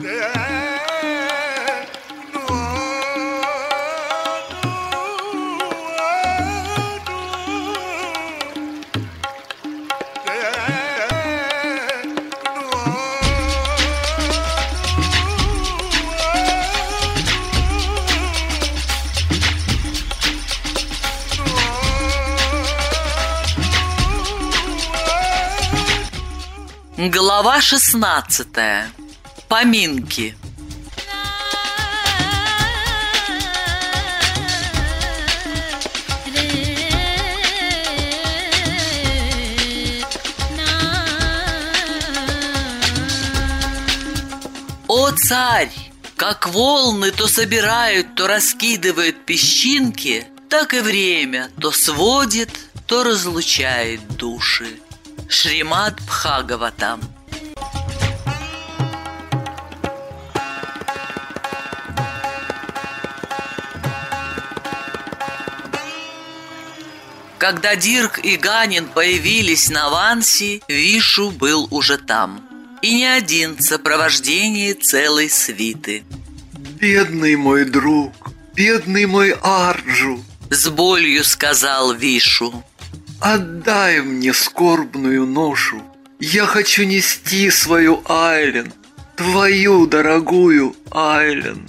Yeah. Глава шестнадцатая. Поминки. О, царь! Как волны то собирают, то раскидывают песчинки, так и время то сводит, то разлучает души. Шримад Бхагаватам Когда Дирк и Ганин появились на Ванси, Вишу был уже там. И не один в сопровождении целой свиты. «Бедный мой друг, бедный мой Арджу!» С болью сказал Вишу. Отдай мне скорбную ношу. Я хочу нести свою Айлен, твою дорогую Айлен.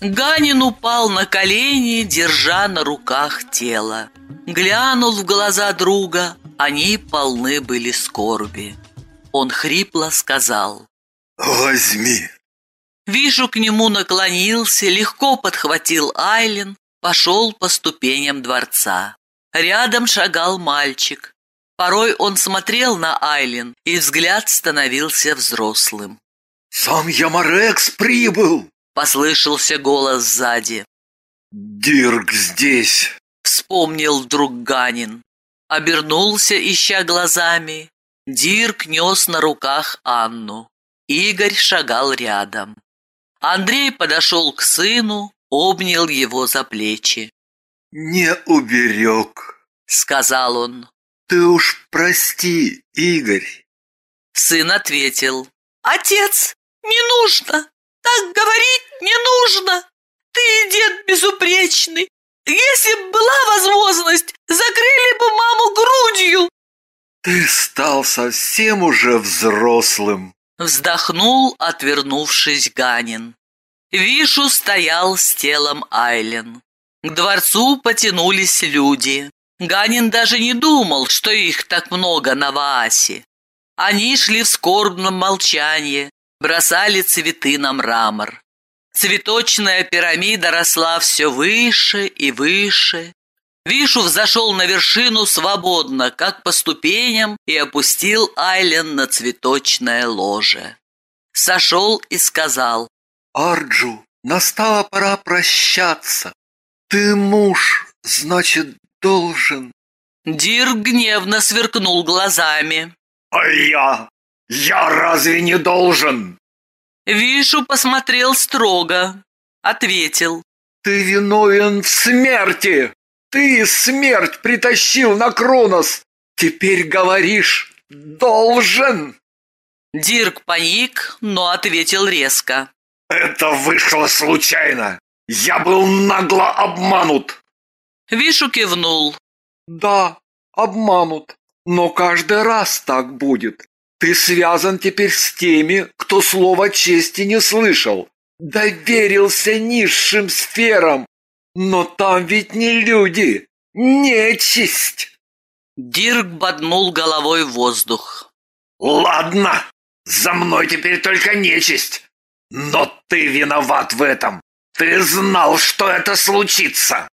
Ганин упал на колени, держа на руках тело. Глянул в глаза друга, они полны были скорби. Он хрипло сказал «Возьми». Вижу, к нему наклонился, легко подхватил Айлен, пошел по ступеням дворца. Рядом шагал мальчик. Порой он смотрел на Айлин, и взгляд становился взрослым. «Сам Ямарекс прибыл!» — послышался голос сзади. «Дирк здесь!» — вспомнил вдруг Ганин. Обернулся, ища глазами. Дирк нес на руках Анну. Игорь шагал рядом. Андрей подошел к сыну, обнял его за плечи. «Не уберег», — сказал он. «Ты уж прости, Игорь». Сын ответил. «Отец, не нужно, так говорить не нужно. Ты дед безупречный. Если бы была возможность, закрыли бы маму грудью». «Ты стал совсем уже взрослым», — вздохнул, отвернувшись Ганин. Вишу стоял с телом Айлен. К дворцу потянулись люди. Ганин даже не думал, что их так много на Ваасе. Они шли в скорбном молчании, бросали цветы на мрамор. Цветочная пирамида росла все выше и выше. Вишу взошел на вершину свободно, как по ступеням, и опустил Айлен на цветочное ложе. Сошел и сказал, «Арджу, настала пора прощаться. «Ты муж, значит, должен...» Дир гневно сверкнул глазами. «А я? Я разве не должен?» Вишу посмотрел строго, ответил. «Ты виновен в смерти! Ты смерть притащил на Кронос! Теперь говоришь, должен!» Дирк паник, но ответил резко. «Это вышло случайно! Я был нагло обманут. Вишу кивнул. Да, обманут. Но каждый раз так будет. Ты связан теперь с теми, кто слова чести не слышал. Доверился низшим сферам. Но там ведь не люди, нечисть. Дирк боднул головой в воздух. Ладно, за мной теперь только нечисть. Но ты виноват в этом. Ты знал, что это случится.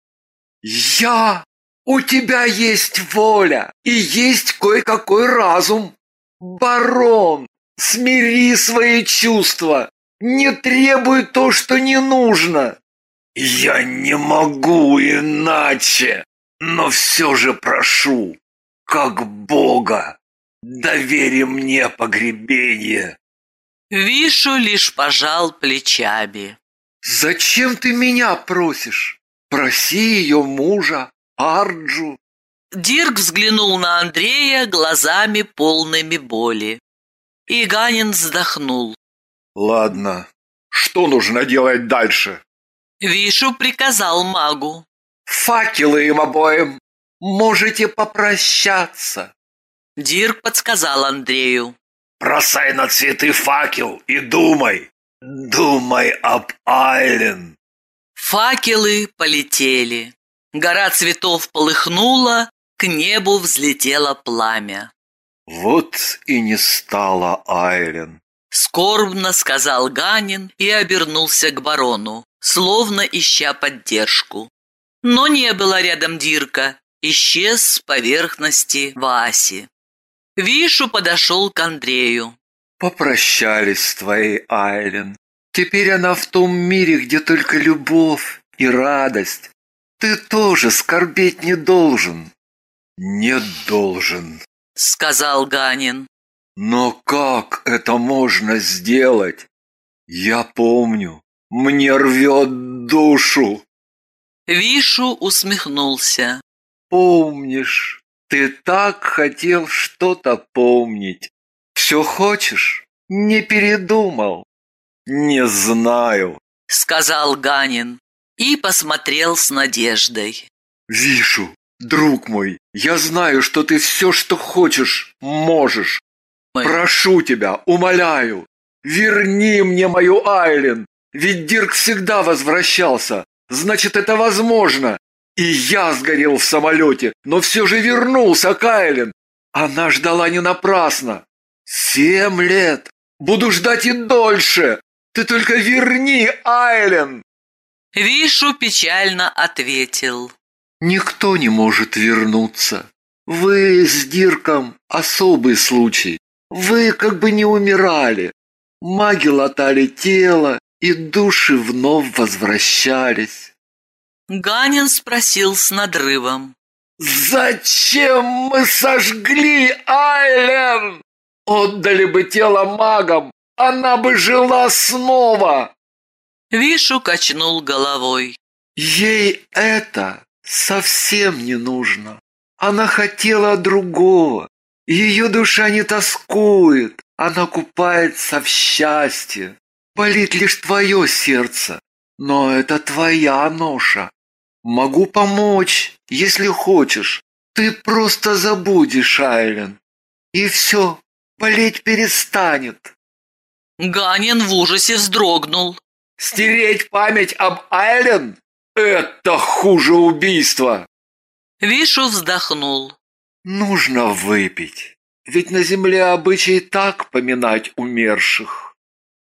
Я? У тебя есть воля и есть кое-какой разум. Барон, смири свои чувства. Не требуй то, что не нужно. Я не могу иначе, но все же прошу, как Бога, довери мне погребение. Вишу лишь пожал плечами. «Зачем ты меня просишь? Проси ее мужа, Арджу». Дирк взглянул на Андрея глазами полными боли. И Ганин вздохнул. Ладно, что нужно делать дальше? Вишу приказал магу. Факелы им обоим. Можете попрощаться. Дирк подсказал Андрею. Бросай на цветы факел и думай. Думай об Айлен. Факелы полетели. Гора цветов полыхнула, к небу взлетело пламя. Вот и не стало Айлен. Скорбно сказал Ганин и обернулся к барону, словно ища поддержку. Но не было рядом Дирка, исчез с поверхности Васи. Вишу подошел к Андрею. Попрощались с твоей Айлен. Теперь она в том мире, где только любовь и радость. Ты тоже скорбеть не должен. Не должен, сказал Ганин. Но как это можно сделать? Я помню, мне рвет душу. Вишу усмехнулся. Помнишь, ты так хотел что-то помнить. Все хочешь? Не передумал. Не знаю, сказал Ганин и посмотрел с надеждой. Вишу, друг мой, я знаю, что ты все, что хочешь, можешь. Прошу тебя, умоляю, верни мне мою Айлен. Ведь Дирк всегда возвращался. Значит, это возможно. И я сгорел в самолете, но все же вернулся к Айлен. Она ждала не напрасно. Семь лет. Буду ждать и дольше. Ты только верни Айлен. Вишу печально ответил. Никто не может вернуться. Вы с Дирком особый случай. Вы как бы не умирали. Маги латали тело, и души вновь возвращались. Ганин спросил с надрывом. «Зачем мы сожгли Айлен? Отдали бы тело магам, она бы жила снова!» Вишу качнул головой. «Ей это совсем не нужно. Она хотела другого. Ее душа не тоскует, она купается в счастье. Болит лишь твое сердце, но это твоя ноша. Могу помочь, если хочешь. Ты просто забудешь, Айлен. И все, болеть перестанет. Ганин в ужасе вздрогнул. Стереть память об Айлен? Это хуже убийства. Вишу вздохнул. Нужно выпить. Ведь на земле обычай так поминать умерших.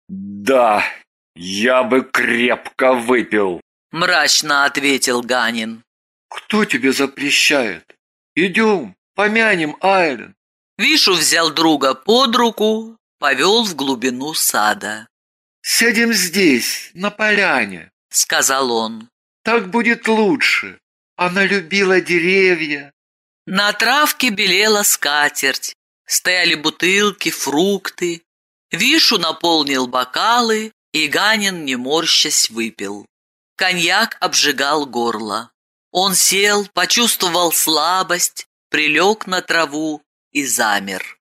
Да, я бы крепко выпил. Мрачно ответил Ганин. Кто тебе запрещает? Идем, помянем Айлен. Вишу взял друга под руку, повел в глубину сада. «Сядем здесь, на поляне», — сказал он. «Так будет лучше. Она любила деревья, на травке белела скатерть, стояли бутылки, фрукты. Вишу наполнил бокалы, и Ганин, не морщась, выпил. Коньяк обжигал горло. Он сел, почувствовал слабость, прилег на траву и замер.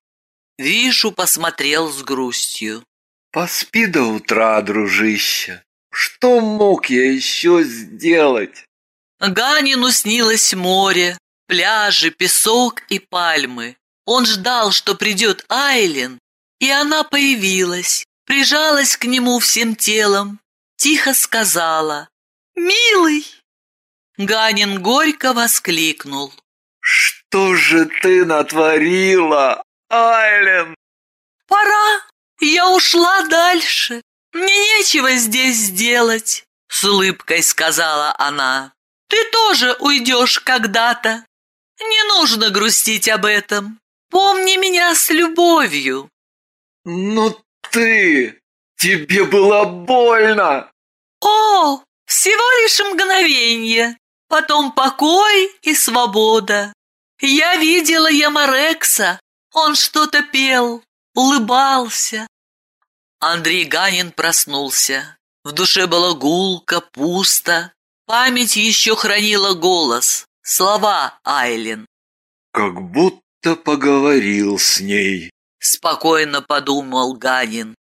Вишу посмотрел с грустью. «Поспи до утра, дружище. Что мог я еще сделать?» Ганину снилось море, пляжи, песок и пальмы. Он ждал, что придет Айлин, и она появилась, прижалась к нему всем телом, тихо сказала «Милый!». Ганин горько воскликнул. «Что же ты натворила, Айлен?» «Пора, я ушла дальше, мне нечего здесь сделать», с улыбкой сказала она. «Ты тоже уйдешь когда-то». Не нужно грустить об этом. Помни меня с любовью. Но ты... Тебе было больно. О, всего лишь мгновение. Потом покой и свобода. Я видела Ямарекса. Он что-то пел, улыбался. Андрей Ганин проснулся. В душе было гулко, пусто. Память еще хранила голос, слова Айлин. как будто поговорил с ней. Спокойно подумал Ганин.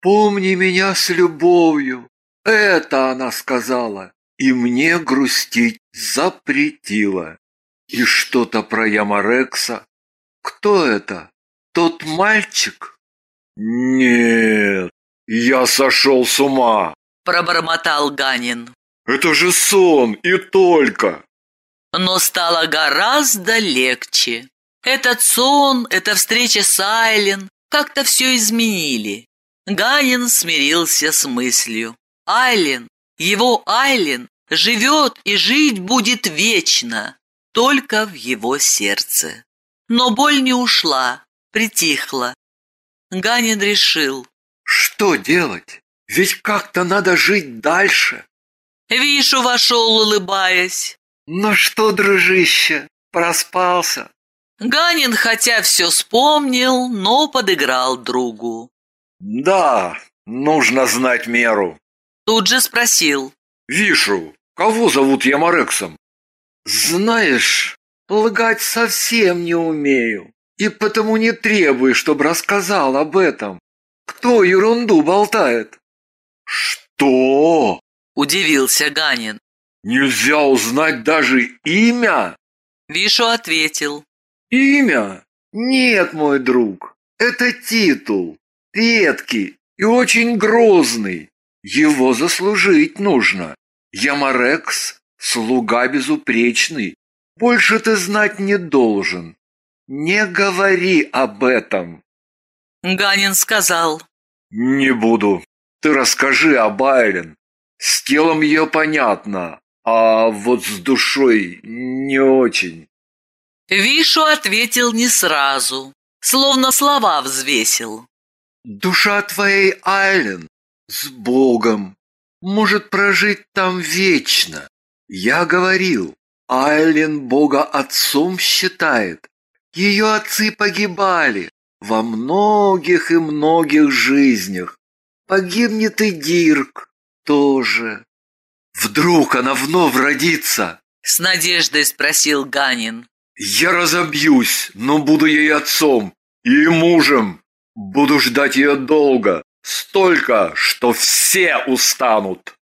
Помни меня с любовью. Это она сказала. И мне грустить запретила. И что-то про Ямарекса. Кто это? Тот мальчик? Нет, я сошел с ума. Пробормотал Ганин. Это же сон и только. Но стало гораздо легче. Этот сон, эта встреча с Айлен как-то все изменили. Ганин смирился с мыслью. Айлен, его Айлен, живет и жить будет вечно, только в его сердце. Но боль не ушла, притихла. Ганин решил. Что делать? Ведь как-то надо жить дальше. Вишу вошел, улыбаясь. Ну что, дружище, проспался? Ганин, хотя все вспомнил, но подыграл другу. Да, нужно знать меру. Тут же спросил. Вишу, кого зовут Ямарексом? Знаешь, лгать совсем не умею. И потому не требуй, чтобы рассказал об этом. Кто ерунду болтает? Что? Удивился Ганин. Нельзя узнать даже имя? Вишу ответил. Имя? Нет, мой друг. Это титул. Редкий и очень грозный. Его заслужить нужно. Ямарекс – слуга безупречный. Больше ты знать не должен. Не говори об этом. Ганин сказал. Не буду. Ты расскажи об Айлен. С телом ее понятно, а вот с душой не очень. Вишу ответил не сразу, словно слова взвесил. Душа твоей Айлен с Богом может прожить там вечно. Я говорил, Айлен Бога отцом считает. Ее отцы погибали во многих и многих жизнях. Погибнет и Дирк тоже. Вдруг она вновь родится? С надеждой спросил Ганин. Я разобьюсь, но буду ей отцом и мужем. Буду ждать ее долго, столько, что все устанут.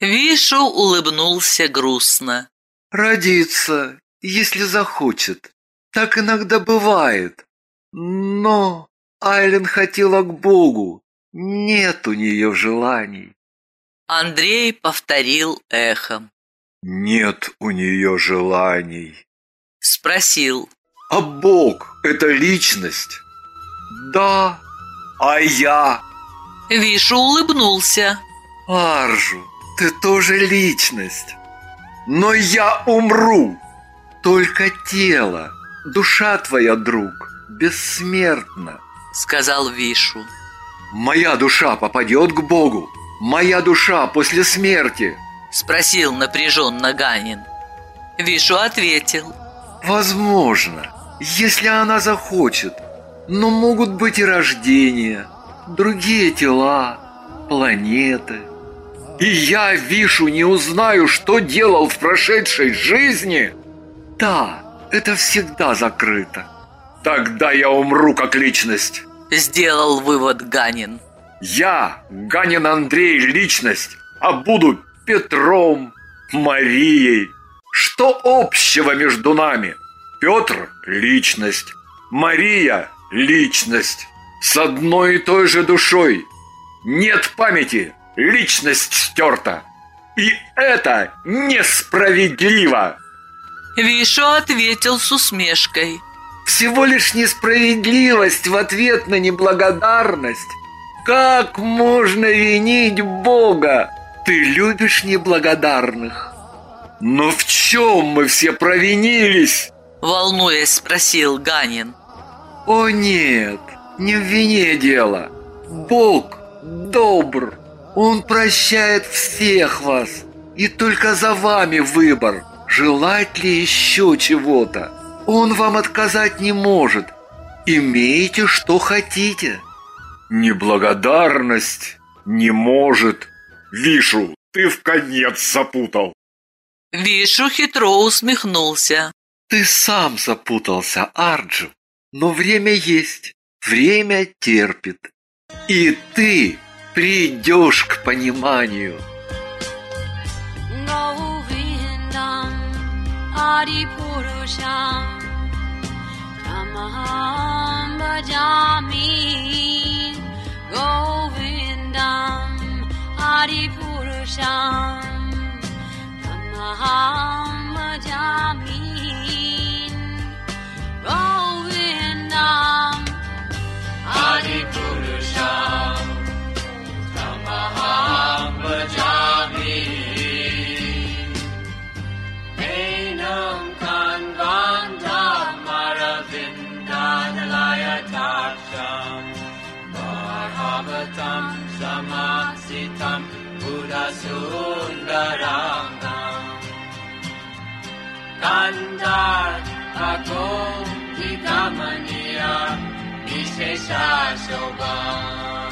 Вишу улыбнулся грустно. Родится, если захочет. Так иногда бывает. Но Айлен хотела к Богу. Нет у нее желаний. Андрей повторил эхом. Нет у нее желаний. Спросил. А Бог – это личность? Да. А я? Вишу улыбнулся. Аржу, ты тоже личность. Но я умру. Только тело, душа твоя, друг, бессмертна. Сказал Вишу. Моя душа попадет к Богу. Моя душа после смерти. Спросил напряженно Ганин. Вишу ответил. Возможно, если она захочет. Но могут быть и рождения, другие тела, планеты. И я, Вишу, не узнаю, что делал в прошедшей жизни? Да, это всегда закрыто. Тогда я умру как личность. Сделал вывод Ганин. Я, Ганин Андрей, личность, а буду Петром, Марией. Что общего между нами? Петр – личность, Мария – личность. С одной и той же душой. Нет памяти, личность стерта. И это несправедливо. Вишу ответил с усмешкой. Всего лишь несправедливость в ответ на неблагодарность. Как можно винить Бога? Ты любишь неблагодарных. Но в чем мы все провинились? Волнуясь, спросил Ганин. О нет, не в вине дело. Бог добр. Он прощает всех вас. И только за вами выбор, желать ли еще чего-то. Он вам отказать не может. Имейте, что хотите. Неблагодарность не может. Вишу, ты в конец запутал. Вишу хитро усмехнулся. Ты сам запутался, Арджу. Но время есть, время терпит. И ты придешь к пониманию. Govindam Sundaratam Buddha Sundaram Kandar Kako Hitamaniya Vishesha Shobha